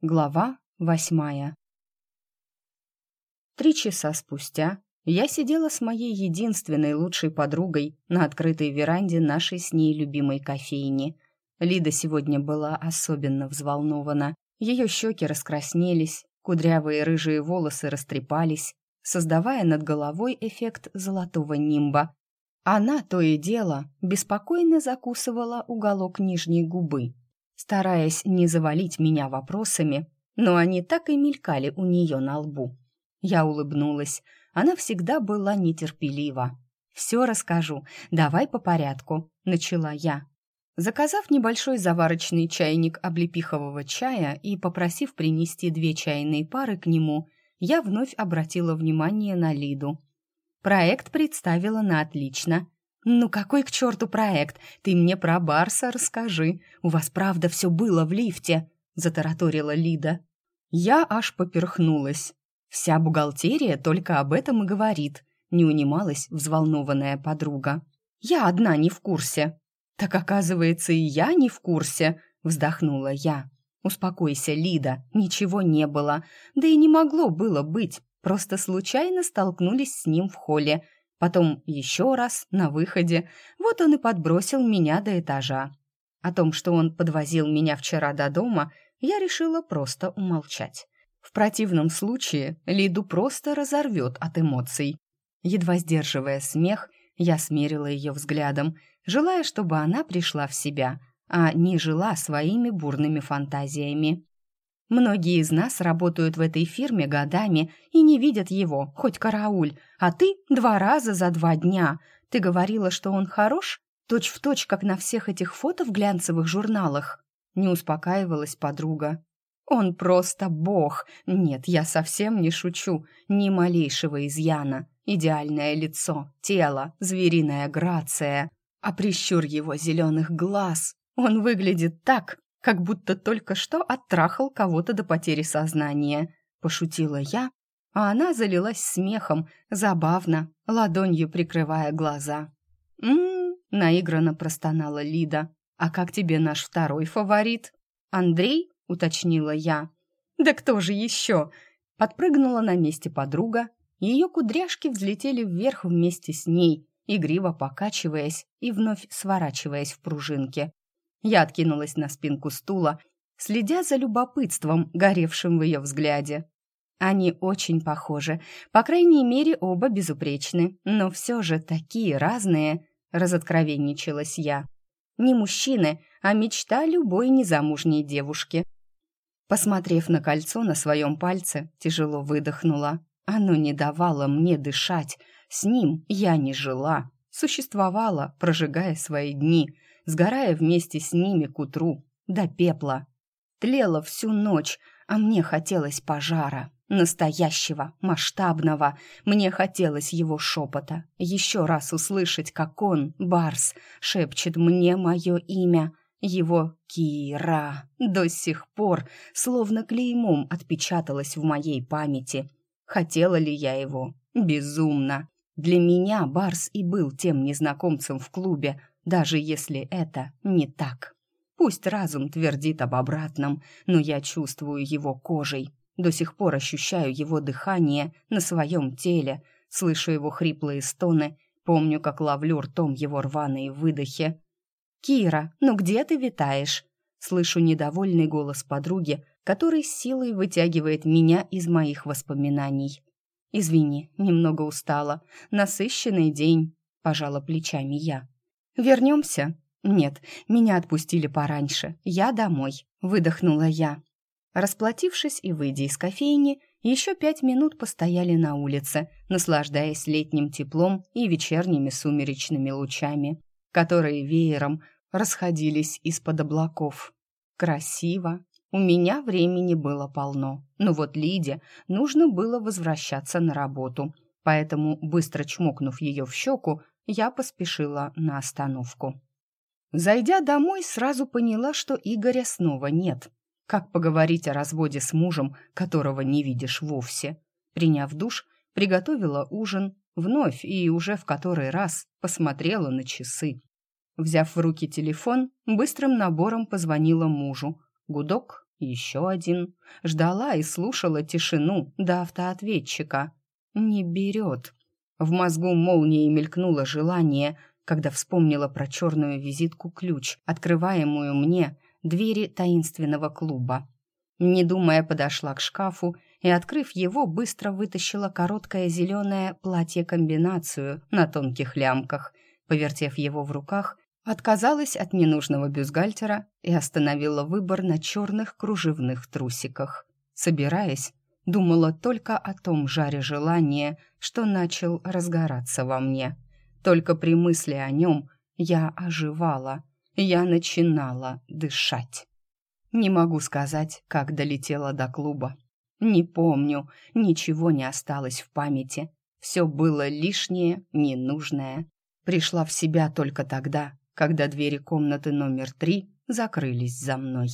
Глава восьмая. Три часа спустя я сидела с моей единственной лучшей подругой на открытой веранде нашей с ней любимой кофейни. Лида сегодня была особенно взволнована. Ее щеки раскраснелись, кудрявые рыжие волосы растрепались, создавая над головой эффект золотого нимба. Она то и дело беспокойно закусывала уголок нижней губы, стараясь не завалить меня вопросами, но они так и мелькали у нее на лбу. Я улыбнулась. Она всегда была нетерпелива. «Все расскажу. Давай по порядку», — начала я. Заказав небольшой заварочный чайник облепихового чая и попросив принести две чайные пары к нему, я вновь обратила внимание на Лиду. Проект представила на отлично. «Ну какой к черту проект? Ты мне про Барса расскажи. У вас правда все было в лифте?» — затараторила Лида. Я аж поперхнулась. Вся бухгалтерия только об этом и говорит. Не унималась взволнованная подруга. «Я одна не в курсе». «Так оказывается, и я не в курсе», — вздохнула я. «Успокойся, Лида, ничего не было. Да и не могло было быть. Просто случайно столкнулись с ним в холле. Потом еще раз на выходе. Вот он и подбросил меня до этажа. О том, что он подвозил меня вчера до дома, я решила просто умолчать. В противном случае Лиду просто разорвет от эмоций. Едва сдерживая смех, я смерила ее взглядом, желая, чтобы она пришла в себя, а не жила своими бурными фантазиями. Многие из нас работают в этой фирме годами и не видят его, хоть карауль, а ты два раза за два дня. Ты говорила, что он хорош? Точь в точь, как на всех этих фото в глянцевых журналах. Не успокаивалась подруга. Он просто бог. Нет, я совсем не шучу. Ни малейшего изъяна. Идеальное лицо, тело, звериная грация. А прищур его зеленых глаз. Он выглядит так, как будто только что оттрахал кого-то до потери сознания. Пошутила я, а она залилась смехом, забавно, ладонью прикрывая глаза. «М-м-м», наигранно простонала Лида. «А как тебе наш второй фаворит?» «Андрей?» — уточнила я. «Да кто же еще?» Подпрыгнула на месте подруга, ее кудряшки взлетели вверх вместе с ней, игриво покачиваясь и вновь сворачиваясь в пружинке. Я откинулась на спинку стула, следя за любопытством, горевшим в ее взгляде. Они очень похожи, по крайней мере, оба безупречны, но все же такие разные, разоткровенничалась я. Не мужчины, а мечта любой незамужней девушки. Посмотрев на кольцо на своем пальце, тяжело выдохнула. Оно не давало мне дышать. С ним я не жила, существовала, прожигая свои дни, сгорая вместе с ними к утру, до пепла. Тлела всю ночь, а мне хотелось пожара. Настоящего, масштабного. Мне хотелось его шепота. Еще раз услышать, как он, Барс, шепчет мне мое имя — его Кира до сих пор словно клеймом отпечаталась в моей памяти. Хотела ли я его? Безумно. Для меня Барс и был тем незнакомцем в клубе, даже если это не так. Пусть разум твердит об обратном, но я чувствую его кожей, до сих пор ощущаю его дыхание на своем теле, слышу его хриплые стоны, помню, как ловлю ртом его рваные выдохи. «Кира, ну где ты витаешь?» Слышу недовольный голос подруги, который силой вытягивает меня из моих воспоминаний. «Извини, немного устала. Насыщенный день», — пожала плечами я. «Вернемся?» «Нет, меня отпустили пораньше. Я домой», — выдохнула я. Расплатившись и выйдя из кофейни, еще пять минут постояли на улице, наслаждаясь летним теплом и вечерними сумеречными лучами которые веером расходились из-под облаков. Красиво. У меня времени было полно. Но вот Лиде нужно было возвращаться на работу. Поэтому, быстро чмокнув ее в щеку, я поспешила на остановку. Зайдя домой, сразу поняла, что Игоря снова нет. Как поговорить о разводе с мужем, которого не видишь вовсе? Приняв душ, приготовила ужин, Вновь и уже в который раз посмотрела на часы. Взяв в руки телефон, быстрым набором позвонила мужу. Гудок, еще один. Ждала и слушала тишину до автоответчика. Не берет. В мозгу молнией мелькнуло желание, когда вспомнила про черную визитку-ключ, открываемую мне двери таинственного клуба. Не думая, подошла к шкафу и, открыв его, быстро вытащила короткое зеленое платье-комбинацию на тонких лямках. Повертев его в руках, отказалась от ненужного бюстгальтера и остановила выбор на черных кружевных трусиках. Собираясь, думала только о том жаре желания, что начал разгораться во мне. Только при мысли о нем я оживала, я начинала дышать. Не могу сказать, как долетела до клуба. Не помню, ничего не осталось в памяти. Все было лишнее, ненужное. Пришла в себя только тогда, когда двери комнаты номер три закрылись за мной.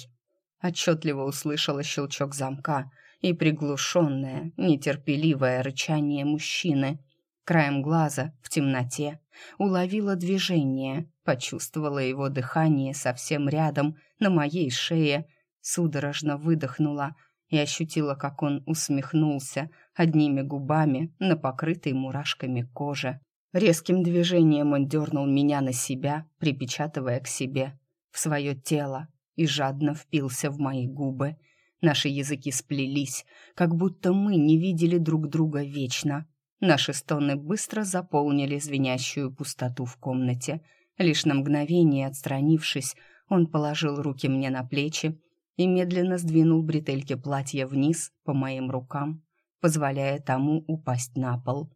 Отчетливо услышала щелчок замка и приглушенное, нетерпеливое рычание мужчины. Краем глаза, в темноте, уловила движение, почувствовала его дыхание совсем рядом, на моей шее, судорожно выдохнула и ощутила, как он усмехнулся одними губами на покрытой мурашками коже. Резким движением он дернул меня на себя, припечатывая к себе, в свое тело, и жадно впился в мои губы. Наши языки сплелись, как будто мы не видели друг друга вечно. Наши стоны быстро заполнили звенящую пустоту в комнате. Лишь на мгновение отстранившись, он положил руки мне на плечи и медленно сдвинул бретельки платья вниз по моим рукам, позволяя тому упасть на пол.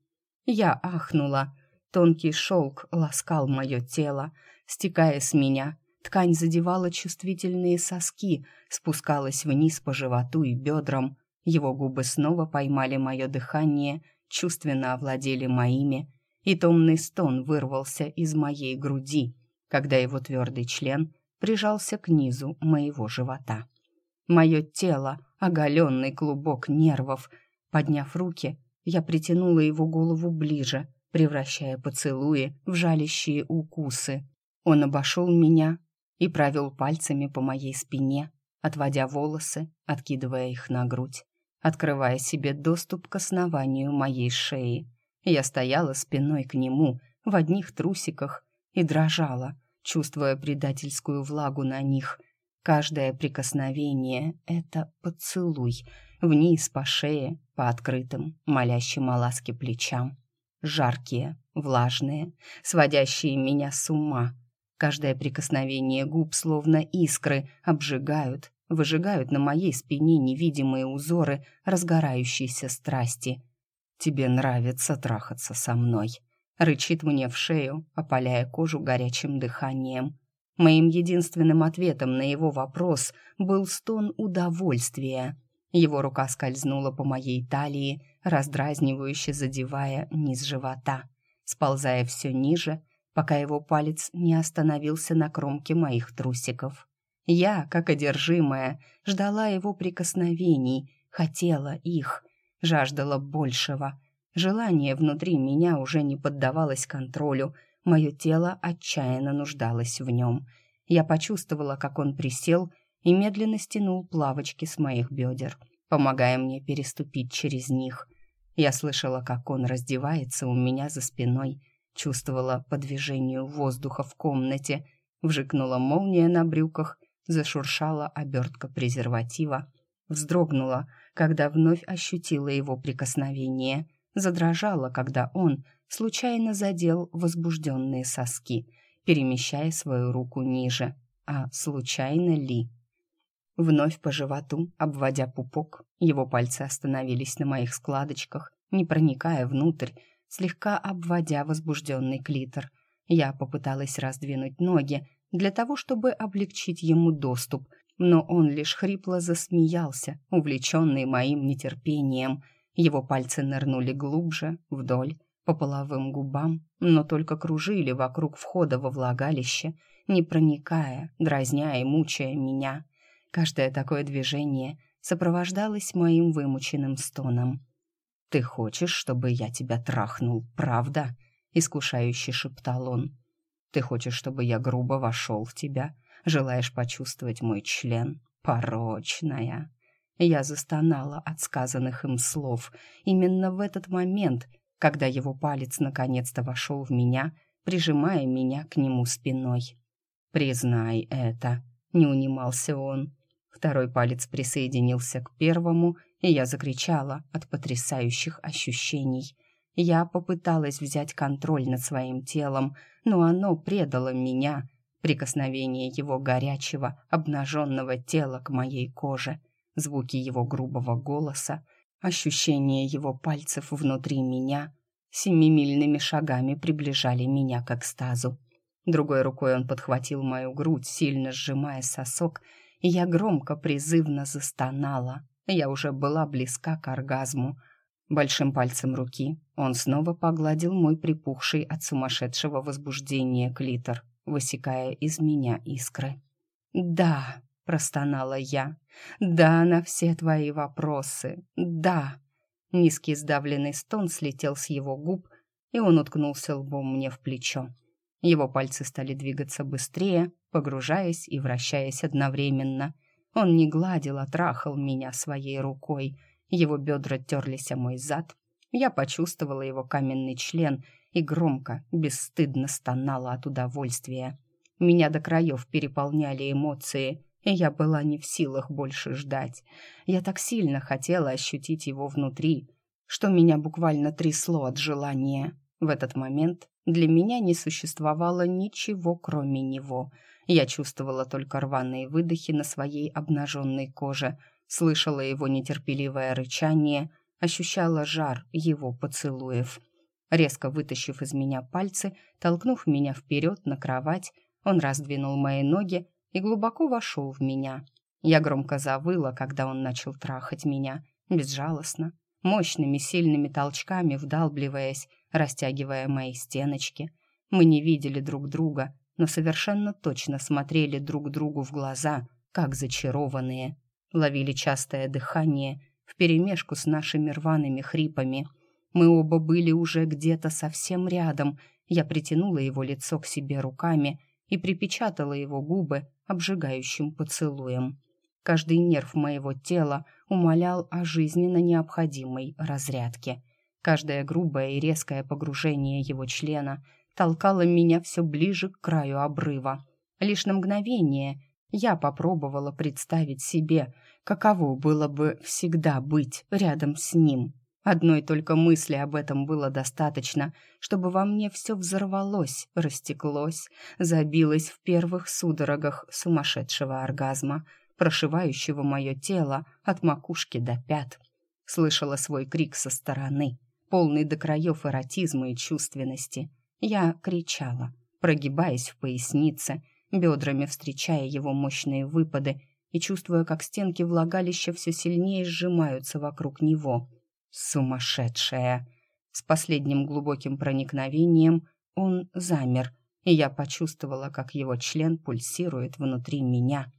Я ахнула — Тонкий шелк ласкал мое тело, стекая с меня. Ткань задевала чувствительные соски, спускалась вниз по животу и бедрам. Его губы снова поймали мое дыхание, чувственно овладели моими, и томный стон вырвался из моей груди, когда его твердый член прижался к низу моего живота. Мое тело, оголенный клубок нервов. Подняв руки, я притянула его голову ближе — превращая поцелуи в жалящие укусы. Он обошел меня и провел пальцами по моей спине, отводя волосы, откидывая их на грудь, открывая себе доступ к основанию моей шеи. Я стояла спиной к нему в одних трусиках и дрожала, чувствуя предательскую влагу на них. Каждое прикосновение — это поцелуй, вниз по шее, по открытым, молящим о ласке плечам жаркие, влажные, сводящие меня с ума. Каждое прикосновение губ, словно искры, обжигают, выжигают на моей спине невидимые узоры разгорающейся страсти. «Тебе нравится трахаться со мной», — рычит мне в шею, опаляя кожу горячим дыханием. Моим единственным ответом на его вопрос был стон удовольствия — его рука скользнула по моей талии, раздразнивающе задевая низ живота, сползая все ниже, пока его палец не остановился на кромке моих трусиков. Я, как одержимая, ждала его прикосновений, хотела их, жаждала большего. Желание внутри меня уже не поддавалось контролю, мое тело отчаянно нуждалось в нем. Я почувствовала, как он присел и медленно стянул плавочки с моих бедер, помогая мне переступить через них. Я слышала, как он раздевается у меня за спиной, чувствовала по движению воздуха в комнате, вжикнула молния на брюках, зашуршала обертка презерватива, вздрогнула, когда вновь ощутила его прикосновение, задрожала, когда он случайно задел возбужденные соски, перемещая свою руку ниже. А случайно ли? Вновь по животу, обводя пупок, его пальцы остановились на моих складочках, не проникая внутрь, слегка обводя возбужденный клитор. Я попыталась раздвинуть ноги для того, чтобы облегчить ему доступ, но он лишь хрипло засмеялся, увлеченный моим нетерпением. Его пальцы нырнули глубже, вдоль, по половым губам, но только кружили вокруг входа во влагалище, не проникая, дразня и мучая меня. Каждое такое движение сопровождалось моим вымученным стоном. «Ты хочешь, чтобы я тебя трахнул, правда?» — искушающе шептал он. «Ты хочешь, чтобы я грубо вошел в тебя? Желаешь почувствовать мой член? порочная. Я застонала от сказанных им слов. Именно в этот момент, когда его палец наконец-то вошел в меня, прижимая меня к нему спиной. «Признай это», — не унимался он. Второй палец присоединился к первому, и я закричала от потрясающих ощущений. Я попыталась взять контроль над своим телом, но оно предало меня. Прикосновение его горячего, обнаженного тела к моей коже, звуки его грубого голоса, ощущение его пальцев внутри меня семимильными шагами приближали меня к экстазу. Другой рукой он подхватил мою грудь, сильно сжимая сосок, и я громко, призывно застонала. Я уже была близка к оргазму. Большим пальцем руки он снова погладил мой припухший от сумасшедшего возбуждения клитор, высекая из меня искры. «Да», — простонала я, — «да на все твои вопросы, да». Низкий сдавленный стон слетел с его губ, и он уткнулся лбом мне в плечо. Его пальцы стали двигаться быстрее, погружаясь и вращаясь одновременно. Он не гладил, а трахал меня своей рукой. Его бедра терлись о мой зад. Я почувствовала его каменный член и громко, бесстыдно стонала от удовольствия. Меня до краев переполняли эмоции, и я была не в силах больше ждать. Я так сильно хотела ощутить его внутри, что меня буквально трясло от желания. В этот момент для меня не существовало ничего, кроме него. Я чувствовала только рваные выдохи на своей обнаженной коже, слышала его нетерпеливое рычание, ощущала жар его поцелуев. Резко вытащив из меня пальцы, толкнув меня вперед на кровать, он раздвинул мои ноги и глубоко вошел в меня. Я громко завыла, когда он начал трахать меня, безжалостно, мощными сильными толчками вдалбливаясь растягивая мои стеночки. Мы не видели друг друга, но совершенно точно смотрели друг другу в глаза, как зачарованные. Ловили частое дыхание вперемешку с нашими рваными хрипами. Мы оба были уже где-то совсем рядом. Я притянула его лицо к себе руками и припечатала его губы обжигающим поцелуем. Каждый нерв моего тела умолял о жизненно необходимой разрядке. Каждое грубое и резкое погружение его члена толкало меня все ближе к краю обрыва. Лишь на мгновение я попробовала представить себе, каково было бы всегда быть рядом с ним. Одной только мысли об этом было достаточно, чтобы во мне все взорвалось, растеклось, забилось в первых судорогах сумасшедшего оргазма, прошивающего мое тело от макушки до пят. Слышала свой крик со стороны, полный до краев эротизма и чувственности. Я кричала, прогибаясь в пояснице, бедрами встречая его мощные выпады и чувствуя, как стенки влагалища все сильнее сжимаются вокруг него. Сумасшедшая! С последним глубоким проникновением он замер, и я почувствовала, как его член пульсирует внутри меня.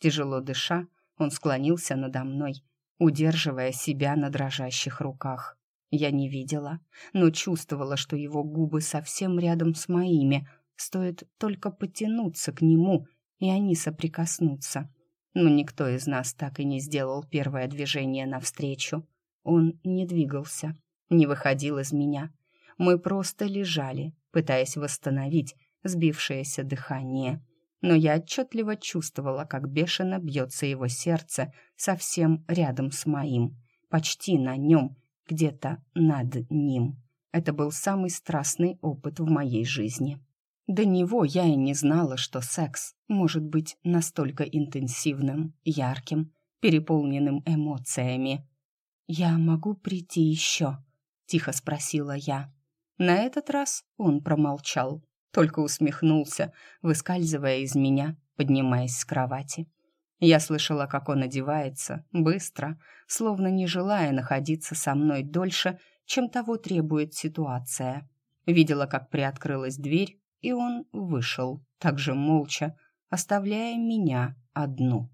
Тяжело дыша, он склонился надо мной, удерживая себя на дрожащих руках. Я не видела, но чувствовала, что его губы совсем рядом с моими. Стоит только потянуться к нему, и они соприкоснутся. Но никто из нас так и не сделал первое движение навстречу. Он не двигался, не выходил из меня. Мы просто лежали, пытаясь восстановить сбившееся дыхание. Но я отчетливо чувствовала, как бешено бьется его сердце совсем рядом с моим, почти на нем — где-то над ним. Это был самый страстный опыт в моей жизни. До него я и не знала, что секс может быть настолько интенсивным, ярким, переполненным эмоциями. «Я могу прийти еще?» — тихо спросила я. На этот раз он промолчал, только усмехнулся, выскальзывая из меня, поднимаясь с кровати. Я слышала, как он одевается, быстро, словно не желая находиться со мной дольше, чем того требует ситуация. Видела, как приоткрылась дверь, и он вышел, также молча, оставляя меня одну.